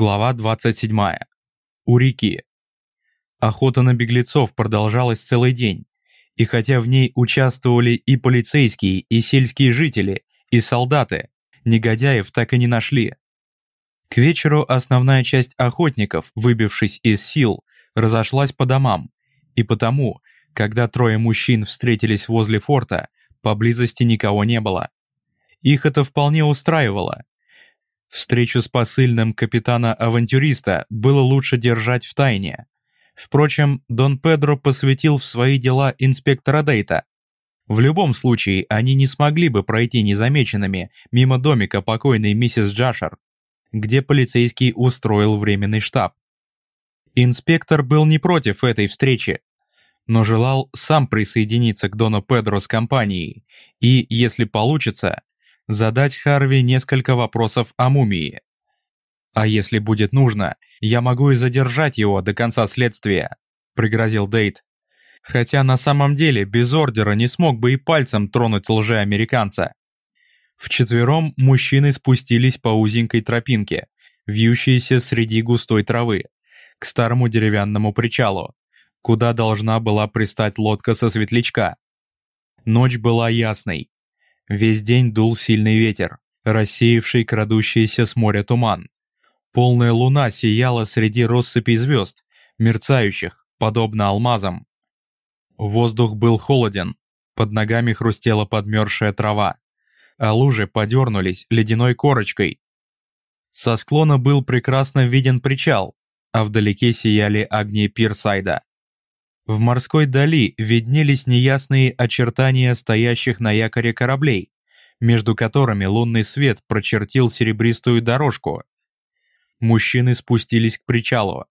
Глава 27. У реки. Охота на беглецов продолжалась целый день, и хотя в ней участвовали и полицейские, и сельские жители, и солдаты, негодяев так и не нашли. К вечеру основная часть охотников, выбившись из сил, разошлась по домам, и потому, когда трое мужчин встретились возле форта, поблизости никого не было. Их это вполне устраивало. Встречу с посыльным капитана-авантюриста было лучше держать в тайне. Впрочем, Дон Педро посвятил в свои дела инспектора Дейта. В любом случае, они не смогли бы пройти незамеченными мимо домика покойной миссис Джашер, где полицейский устроил временный штаб. Инспектор был не против этой встречи, но желал сам присоединиться к Дону Педро с компанией и, если получится, задать Харви несколько вопросов о мумии. А если будет нужно, я могу и задержать его до конца следствия», — пригрозил Дейт. Хотя на самом деле без ордера не смог бы и пальцем тронуть лжеамериканца. Вчетвером мужчины спустились по узенькой тропинке, вьющейся среди густой травы, к старому деревянному причалу, куда должна была пристать лодка со светлячка. Ночь была ясной, Весь день дул сильный ветер, рассеявший крадущийся с моря туман. Полная луна сияла среди россыпей звезд, мерцающих, подобно алмазам. Воздух был холоден, под ногами хрустела подмерзшая трава, а лужи подернулись ледяной корочкой. Со склона был прекрасно виден причал, а вдалеке сияли огни пирсайда. В морской дали виднелись неясные очертания стоящих на якоре кораблей, между которыми лунный свет прочертил серебристую дорожку. Мужчины спустились к причалу.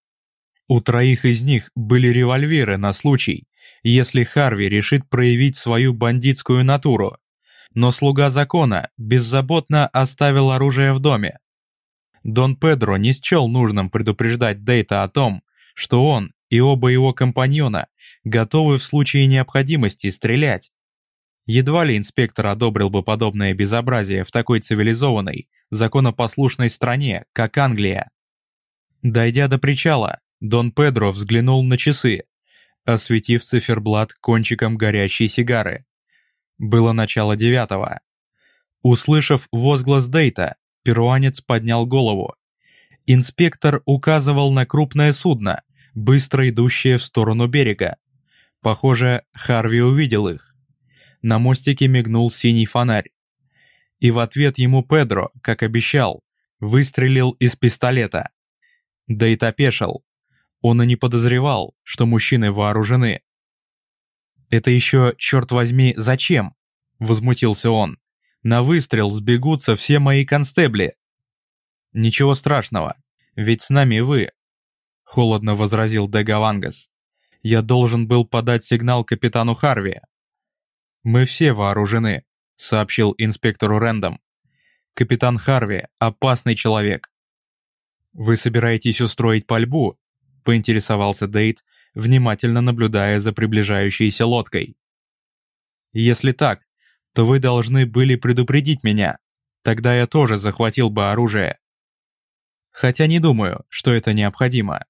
У троих из них были револьверы на случай, если Харви решит проявить свою бандитскую натуру. Но слуга закона беззаботно оставил оружие в доме. Дон Педро не счел нужным предупреждать Дейта о том, что он и оба его компаньона готовы в случае необходимости стрелять. Едва ли инспектор одобрил бы подобное безобразие в такой цивилизованной, законопослушной стране, как Англия. Дойдя до причала, Дон Педро взглянул на часы, осветив циферблат кончиком горящей сигары. Было начало девятого. Услышав возглас Дейта, перуанец поднял голову. Инспектор указывал на крупное судно, быстро идущие в сторону берега. Похоже, Харви увидел их. На мостике мигнул синий фонарь. И в ответ ему Педро, как обещал, выстрелил из пистолета. Да и топешил. Он и не подозревал, что мужчины вооружены. «Это еще, черт возьми, зачем?» — возмутился он. «На выстрел сбегутся все мои констебли». «Ничего страшного, ведь с нами вы, холодно возразил Дегавангас. «Я должен был подать сигнал капитану Харви». «Мы все вооружены», — сообщил инспектору Рэндом. «Капитан Харви — опасный человек». «Вы собираетесь устроить пальбу?» — поинтересовался Дейт, внимательно наблюдая за приближающейся лодкой. «Если так, то вы должны были предупредить меня. Тогда я тоже захватил бы оружие. Хотя не думаю, что это необходимо.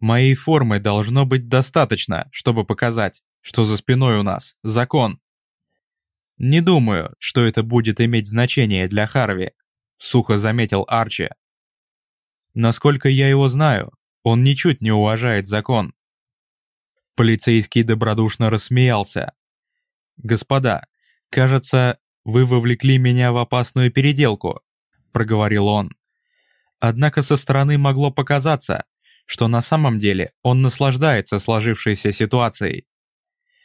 Моей формы должно быть достаточно, чтобы показать, что за спиной у нас закон. Не думаю, что это будет иметь значение для Харви, сухо заметил Арчи. Насколько я его знаю, он ничуть не уважает закон. Полицейский добродушно рассмеялся. «Господа, кажется, вы вовлекли меня в опасную переделку», — проговорил он. Однако со стороны могло показаться, что на самом деле он наслаждается сложившейся ситуацией.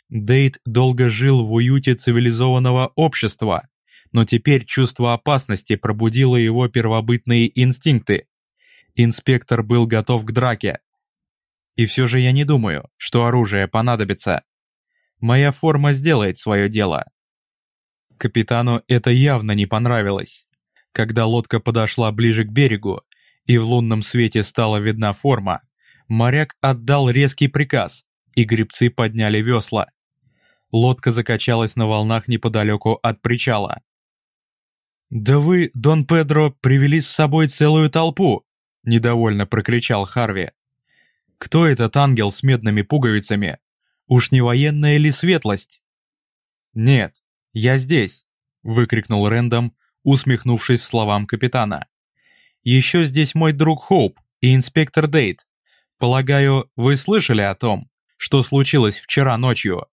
Дейт долго жил в уюте цивилизованного общества, но теперь чувство опасности пробудило его первобытные инстинкты. Инспектор был готов к драке. И все же я не думаю, что оружие понадобится. Моя форма сделает свое дело. Капитану это явно не понравилось. Когда лодка подошла ближе к берегу, и в лунном свете стала видна форма, моряк отдал резкий приказ, и гребцы подняли весла. Лодка закачалась на волнах неподалеку от причала. «Да вы, Дон Педро, привели с собой целую толпу!» недовольно прокричал Харви. «Кто этот ангел с медными пуговицами? Уж не военная ли светлость?» «Нет, я здесь», — выкрикнул Рэндом, усмехнувшись словам капитана. «Еще здесь мой друг Хоуп и инспектор Дейт. Полагаю, вы слышали о том, что случилось вчера ночью?»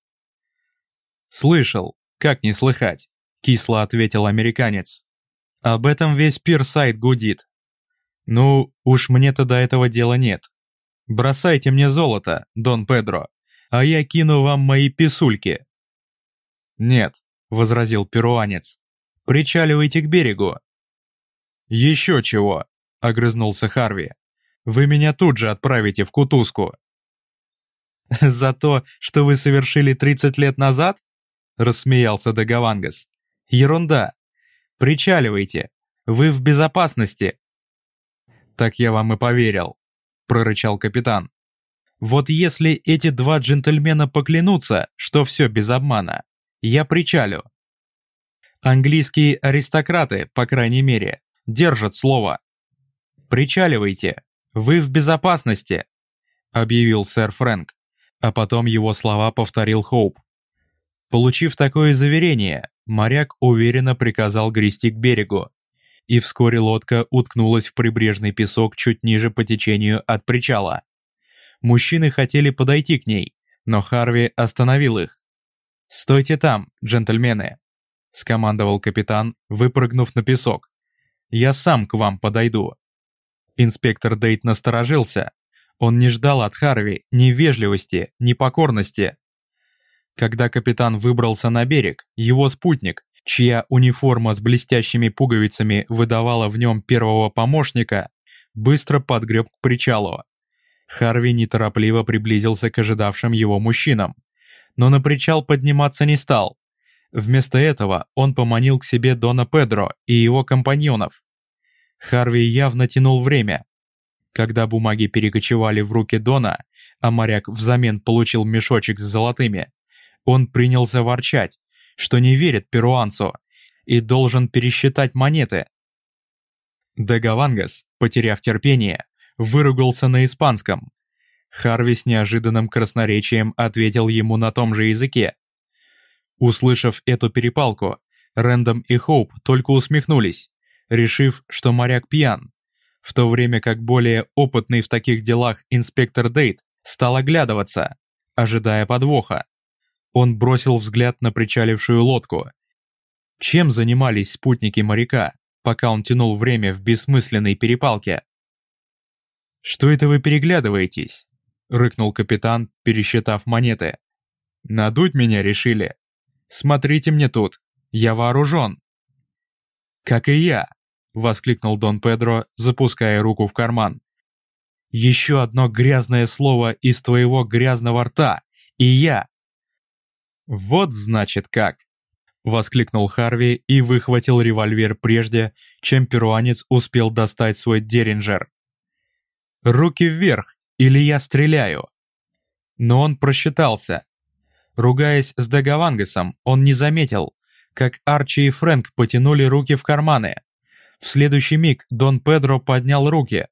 «Слышал, как не слыхать», — кисло ответил американец. «Об этом весь пирсайд гудит. Ну, уж мне-то до этого дела нет. Бросайте мне золото, Дон Педро, а я кину вам мои писульки». «Нет», — возразил перуанец, — «причаливайте к берегу». «Еще чего», — огрызнулся Харви. «Вы меня тут же отправите в кутузку». «За то, что вы совершили 30 лет назад?» — рассмеялся Дагавангас. «Ерунда. Причаливайте. Вы в безопасности». «Так я вам и поверил», — прорычал капитан. «Вот если эти два джентльмена поклянутся, что все без обмана, я причалю». Английские аристократы, по крайней мере, держат слово. «Причаливайте, вы в безопасности», — объявил сэр Фрэнк, а потом его слова повторил Хоуп. Получив такое заверение, моряк уверенно приказал грести к берегу, и вскоре лодка уткнулась в прибрежный песок чуть ниже по течению от причала. Мужчины хотели подойти к ней, но Харви остановил их. «Стойте там, джентльмены!» — скомандовал капитан, выпрыгнув на песок. «Я сам к вам подойду». Инспектор Дейт насторожился. Он не ждал от Харви ни вежливости, ни покорности. Когда капитан выбрался на берег, его спутник, чья униформа с блестящими пуговицами выдавала в нем первого помощника, быстро подгреб к причалу. Харви неторопливо приблизился к ожидавшим его мужчинам, но на причал подниматься не стал. Вместо этого он поманил к себе Дона Педро и его компаньонов. Харви явно тянул время. Когда бумаги перекочевали в руки Дона, а моряк взамен получил мешочек с золотыми, он принялся ворчать, что не верит перуанцу и должен пересчитать монеты. Дагавангас, потеряв терпение, выругался на испанском. Харви с неожиданным красноречием ответил ему на том же языке. Услышав эту перепалку, Рэндом и Хоуп только усмехнулись, решив, что моряк пьян, в то время как более опытный в таких делах инспектор Дейт стал оглядываться, ожидая подвоха. Он бросил взгляд на причалившую лодку. Чем занимались спутники моряка, пока он тянул время в бессмысленной перепалке? «Что это вы переглядываетесь?» — рыкнул капитан, пересчитав монеты. «Надуть меня решили? Смотрите мне тут, я вооружен!» «Как и я!» — воскликнул Дон Педро, запуская руку в карман. «Еще одно грязное слово из твоего грязного рта, и я «Вот значит как!» — воскликнул Харви и выхватил револьвер прежде, чем перуанец успел достать свой деринджер. «Руки вверх, или я стреляю!» Но он просчитался. Ругаясь с Дагавангасом, он не заметил, как Арчи и Фрэнк потянули руки в карманы. В следующий миг Дон Педро поднял руки.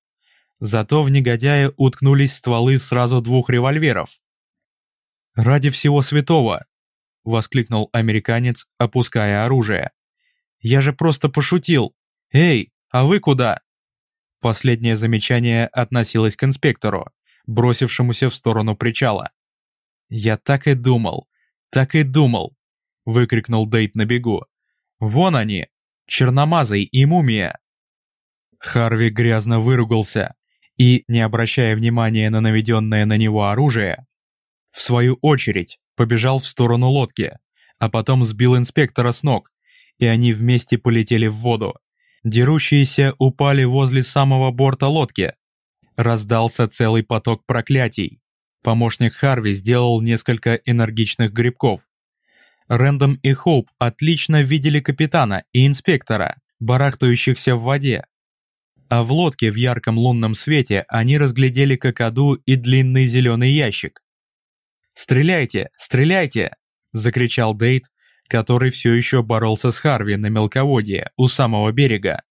Зато в негодяя уткнулись стволы сразу двух револьверов. «Ради всего святого!» — воскликнул американец, опуская оружие. «Я же просто пошутил! Эй, а вы куда?» Последнее замечание относилось к инспектору, бросившемуся в сторону причала. «Я так и думал, так и думал!» — выкрикнул Дейт на бегу. «Вон они! Черномазый и мумия!» Харви грязно выругался и, не обращая внимания на наведенное на него оружие, в свою очередь побежал в сторону лодки, а потом сбил инспектора с ног, и они вместе полетели в воду. Дерущиеся упали возле самого борта лодки. Раздался целый поток проклятий. Помощник Харви сделал несколько энергичных грибков. Рэндом и Хоуп отлично видели капитана и инспектора, барахтающихся в воде. А в лодке в ярком лунном свете они разглядели кокоду и длинный зеленый ящик. «Стреляйте! Стреляйте!» — закричал Дейт, который все еще боролся с Харви на мелководье у самого берега.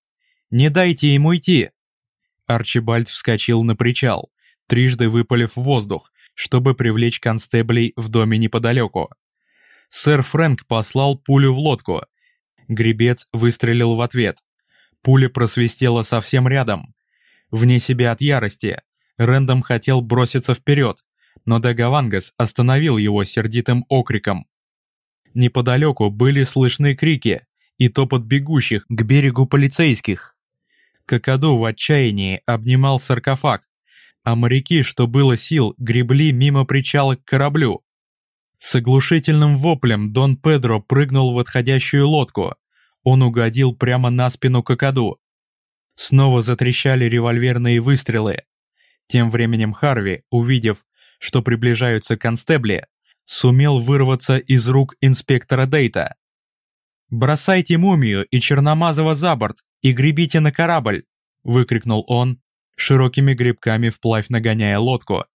«Не дайте ему идти!» Арчибальд вскочил на причал, трижды выпалив в воздух, чтобы привлечь констеблей в доме неподалеку. Сэр Фрэнк послал пулю в лодку. Гребец выстрелил в ответ. Пуля просвистела совсем рядом. Вне себя от ярости, Рэндом хотел броситься вперед, но Дагавангас остановил его сердитым окриком. Неподалеку были слышны крики и топот бегущих к берегу полицейских. Какаду в отчаянии обнимал саркофаг, а моряки, что было сил, гребли мимо причала к кораблю. С оглушительным воплем Дон Педро прыгнул в отходящую лодку. Он угодил прямо на спину Какаду. Снова затрещали револьверные выстрелы. Тем временем Харви, увидев, что приближаются констебли, сумел вырваться из рук инспектора Дейта. «Бросайте мумию и Черномазова за борт и гребите на корабль!» — выкрикнул он, широкими гребками вплавь нагоняя лодку.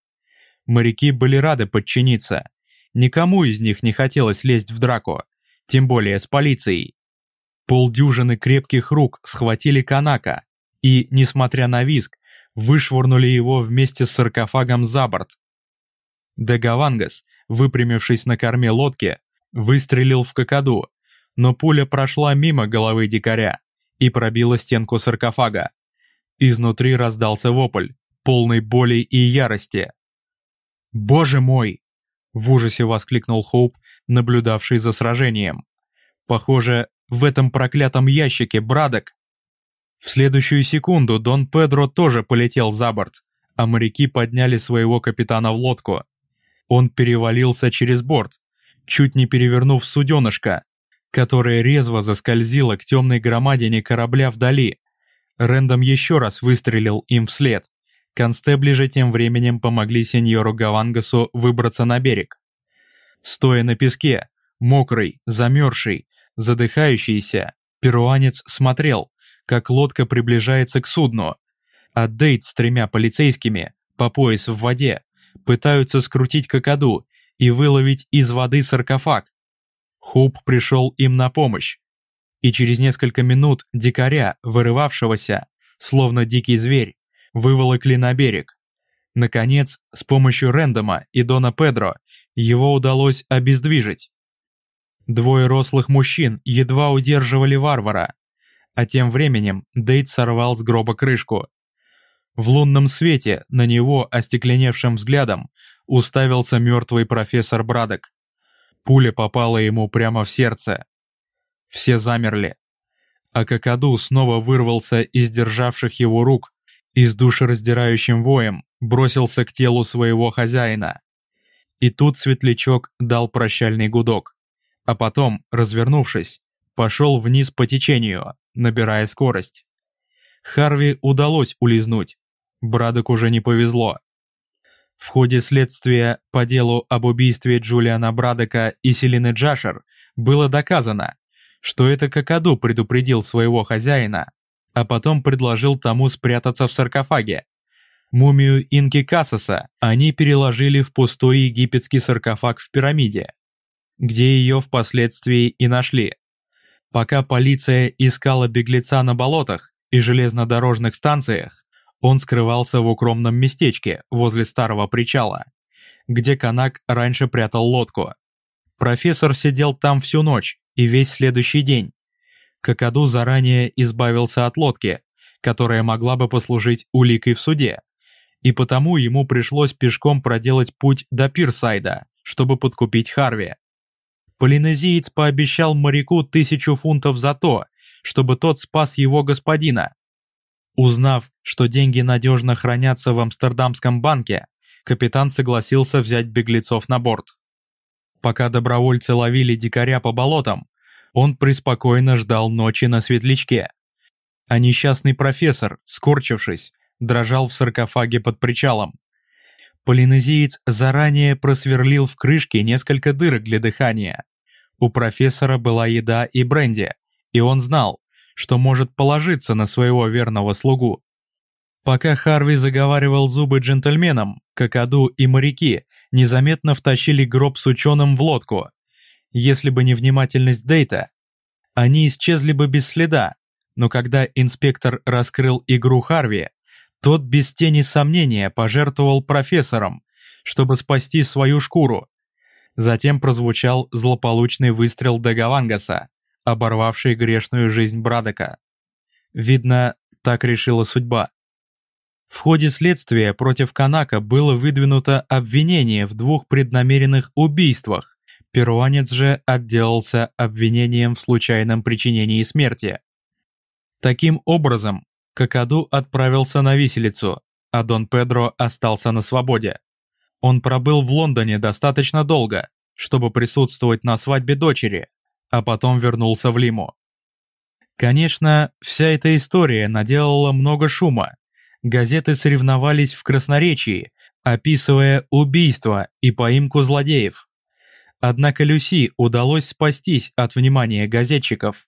Моряки были рады подчиниться. Никому из них не хотелось лезть в драку, тем более с полицией. Полдюжины крепких рук схватили Канака и, несмотря на визг, вышвырнули его вместе с саркофагом за борт. Дагавангас, выпрямившись на корме лодки, выстрелил в кокоду, но пуля прошла мимо головы дикаря и пробила стенку саркофага. Изнутри раздался вопль, полный боли и ярости. «Боже мой!» — в ужасе воскликнул Хоуп, наблюдавший за сражением. «Похоже, в этом проклятом ящике Брадок!» В следующую секунду Дон Педро тоже полетел за борт, а моряки подняли своего капитана в лодку. Он перевалился через борт, чуть не перевернув суденышко, которое резво заскользило к темной громадине корабля вдали. Рэндом еще раз выстрелил им вслед. Констебли же тем временем помогли сеньору Гавангасу выбраться на берег. Стоя на песке, мокрый, замерзший, задыхающийся, перуанец смотрел, как лодка приближается к судну, а Дейт с тремя полицейскими, по пояс в воде, пытаются скрутить кокоду и выловить из воды саркофаг. Хуп пришел им на помощь, и через несколько минут дикаря, вырывавшегося, словно дикий зверь, выволокли на берег. Наконец, с помощью Рэндома и Дона Педро его удалось обездвижить. Двое рослых мужчин едва удерживали варвара, а тем временем Дейт сорвал с гроба крышку. В лунном свете на него остекленевшим взглядом уставился мертвый профессор Брадок. Пуля попала ему прямо в сердце. Все замерли. А Какаду снова вырвался из державших его рук и с душераздирающим воем бросился к телу своего хозяина. И тут светлячок дал прощальный гудок, а потом, развернувшись, пошел вниз по течению, набирая скорость. Харви удалось улизнуть, Брадок уже не повезло. В ходе следствия по делу об убийстве Джулиана Брадока и Селины Джашер было доказано, что это Какаду предупредил своего хозяина, а потом предложил тому спрятаться в саркофаге. Мумию Инки Кассаса они переложили в пустой египетский саркофаг в пирамиде, где ее впоследствии и нашли. Пока полиция искала беглеца на болотах и железнодорожных станциях, он скрывался в укромном местечке возле старого причала, где Канак раньше прятал лодку. Профессор сидел там всю ночь и весь следующий день. Какаду заранее избавился от лодки, которая могла бы послужить уликой в суде, и потому ему пришлось пешком проделать путь до Пирсайда, чтобы подкупить Харви. Полинезиец пообещал моряку тысячу фунтов за то, чтобы тот спас его господина. Узнав, что деньги надежно хранятся в Амстердамском банке, капитан согласился взять беглецов на борт. Пока добровольцы ловили дикаря по болотам, он преспокойно ждал ночи на светлячке. А несчастный профессор, скорчившись, дрожал в саркофаге под причалом. Полинезиец заранее просверлил в крышке несколько дырок для дыхания. У профессора была еда и бренди, и он знал, что может положиться на своего верного слугу. Пока Харви заговаривал зубы джентльменам, Какаду и моряки незаметно втащили гроб с ученым в лодку. Если бы не внимательность Дейта, они исчезли бы без следа, но когда инспектор раскрыл игру Харви, Тот без тени сомнения пожертвовал профессором, чтобы спасти свою шкуру. Затем прозвучал злополучный выстрел Дагавангаса, оборвавший грешную жизнь Брадока. Видно, так решила судьба. В ходе следствия против Канака было выдвинуто обвинение в двух преднамеренных убийствах. Перуанец же отделался обвинением в случайном причинении смерти. Таким образом, Какаду отправился на виселицу, а Дон Педро остался на свободе. Он пробыл в Лондоне достаточно долго, чтобы присутствовать на свадьбе дочери, а потом вернулся в Лиму. Конечно, вся эта история наделала много шума. Газеты соревновались в красноречии, описывая убийство и поимку злодеев. Однако Люси удалось спастись от внимания газетчиков.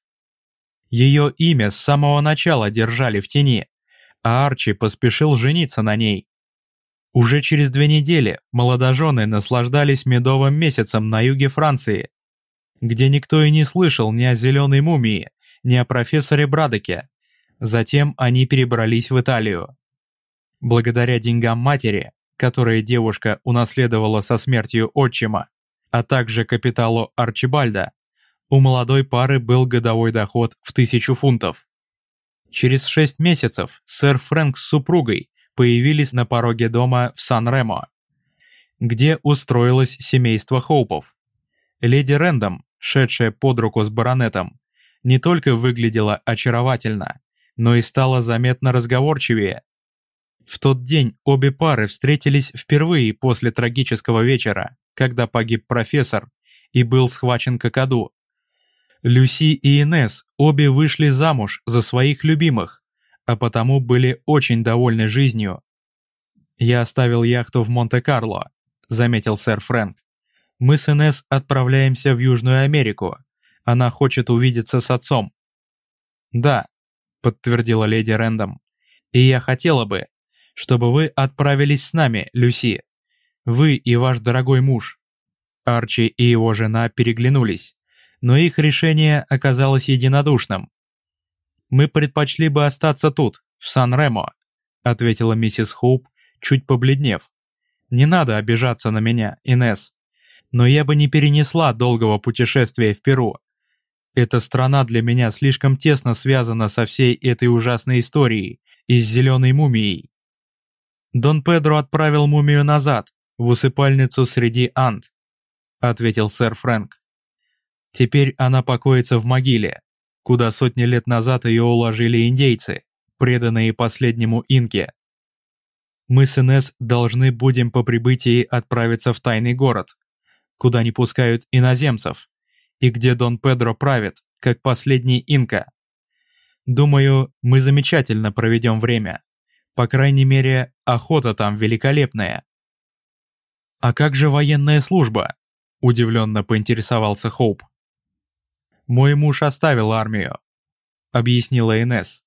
Ее имя с самого начала держали в тени, а Арчи поспешил жениться на ней. Уже через две недели молодожены наслаждались медовым месяцем на юге Франции, где никто и не слышал ни о зеленой мумии, ни о профессоре Брадоке. Затем они перебрались в Италию. Благодаря деньгам матери, которые девушка унаследовала со смертью отчима, а также капиталу Арчибальда, у молодой пары был годовой доход в тысячу фунтов. Через шесть месяцев сэр Фрэнк с супругой появились на пороге дома в Сан-Ремо, где устроилось семейство Хоупов. Леди Рэндом, шедшая под руку с баронетом, не только выглядела очаровательно, но и стала заметно разговорчивее. В тот день обе пары встретились впервые после трагического вечера, когда погиб профессор и был схвачен Кокаду. Люси и Инес обе вышли замуж за своих любимых, а потому были очень довольны жизнью. «Я оставил яхту в Монте-Карло», — заметил сэр Фрэнк. «Мы с Инес отправляемся в Южную Америку. Она хочет увидеться с отцом». «Да», — подтвердила леди Рэндом. «И я хотела бы, чтобы вы отправились с нами, Люси. Вы и ваш дорогой муж». Арчи и его жена переглянулись но их решение оказалось единодушным. «Мы предпочли бы остаться тут, в Сан-Ремо», ответила миссис Хоуп, чуть побледнев. «Не надо обижаться на меня, Инес. Но я бы не перенесла долгого путешествия в Перу. Эта страна для меня слишком тесно связана со всей этой ужасной историей и с зеленой мумией». Дон Педро отправил мумию назад, в усыпальницу среди ант, ответил сэр Фрэнк. Теперь она покоится в могиле, куда сотни лет назад ее уложили индейцы, преданные последнему инке. Мы с Инесс должны будем по прибытии отправиться в тайный город, куда не пускают иноземцев, и где Дон Педро правит, как последний инка. Думаю, мы замечательно проведем время. По крайней мере, охота там великолепная. «А как же военная служба?» – удивленно поинтересовался Хоуп. Мой муж оставил армию», — объяснила Инес.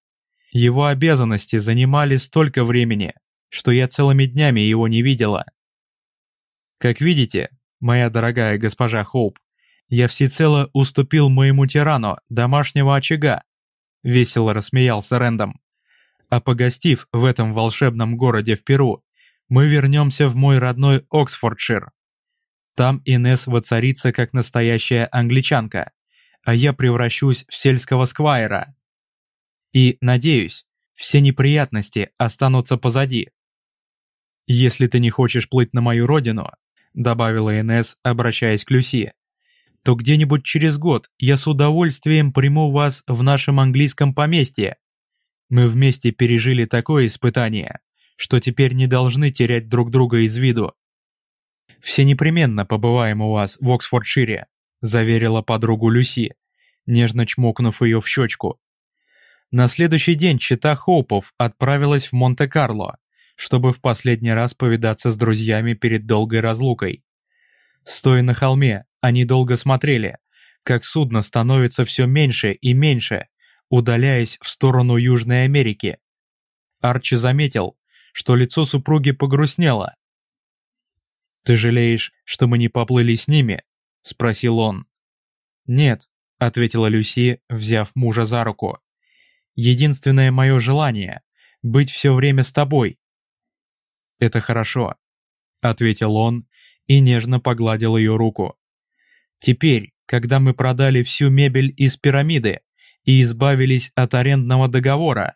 «Его обязанности занимали столько времени, что я целыми днями его не видела. Как видите, моя дорогая госпожа Хоуп, я всецело уступил моему тирану домашнего очага», — весело рассмеялся Рэндом. «А погостив в этом волшебном городе в Перу, мы вернемся в мой родной Оксфордшир. Там Инес воцарится как настоящая англичанка а я превращусь в сельского сквайра. И, надеюсь, все неприятности останутся позади. «Если ты не хочешь плыть на мою родину», добавила Инесс, обращаясь к Люси, то где-нибудь через год я с удовольствием приму вас в нашем английском поместье. Мы вместе пережили такое испытание, что теперь не должны терять друг друга из виду. Все непременно побываем у вас в Оксфордшире, заверила подругу Люси, нежно чмокнув ее в щечку. На следующий день чита Хоупов отправилась в Монте-Карло, чтобы в последний раз повидаться с друзьями перед долгой разлукой. Стоя на холме, они долго смотрели, как судно становится все меньше и меньше, удаляясь в сторону Южной Америки. Арчи заметил, что лицо супруги погрустнело. «Ты жалеешь, что мы не поплыли с ними?» — спросил он. «Нет», — ответила Люси, взяв мужа за руку. «Единственное мое желание быть все время с тобой». «Это хорошо», — ответил он и нежно погладил ее руку. «Теперь, когда мы продали всю мебель из пирамиды и избавились от арендного договора,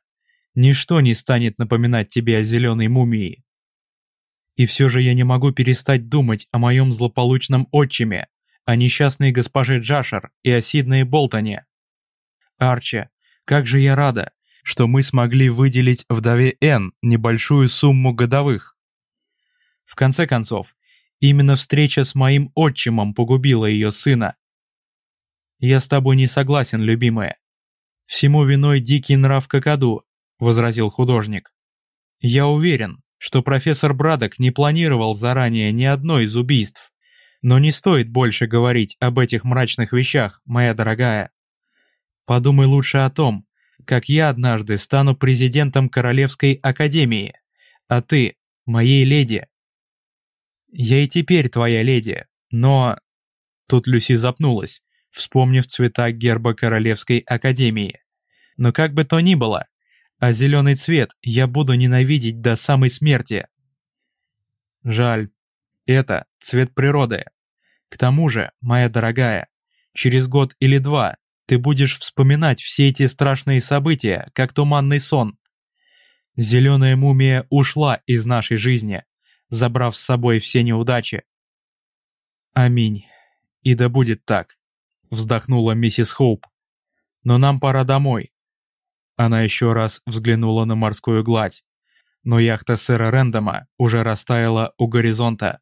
ничто не станет напоминать тебе о зеленой мумии. И все же я не могу перестать думать о моем злополучном отчиме, о несчастной госпоже Джашер и о Сиднее Болтоне. Арчи, как же я рада, что мы смогли выделить вдове Н небольшую сумму годовых. В конце концов, именно встреча с моим отчимом погубила ее сына. Я с тобой не согласен, любимая. Всему виной дикий нрав Кокоду, возразил художник. Я уверен, что профессор Брадок не планировал заранее ни одно из убийств. Но не стоит больше говорить об этих мрачных вещах, моя дорогая. Подумай лучше о том, как я однажды стану президентом Королевской Академии, а ты — моей леди. Я и теперь твоя леди, но... Тут Люси запнулась, вспомнив цвета герба Королевской Академии. Но как бы то ни было, а зеленый цвет я буду ненавидеть до самой смерти. Жаль, это цвет природы. К тому же, моя дорогая, через год или два ты будешь вспоминать все эти страшные события, как туманный сон. Зеленая мумия ушла из нашей жизни, забрав с собой все неудачи. Аминь. И да будет так, вздохнула миссис Хоуп. Но нам пора домой. Она еще раз взглянула на морскую гладь. Но яхта сэра Рэндома уже растаяла у горизонта.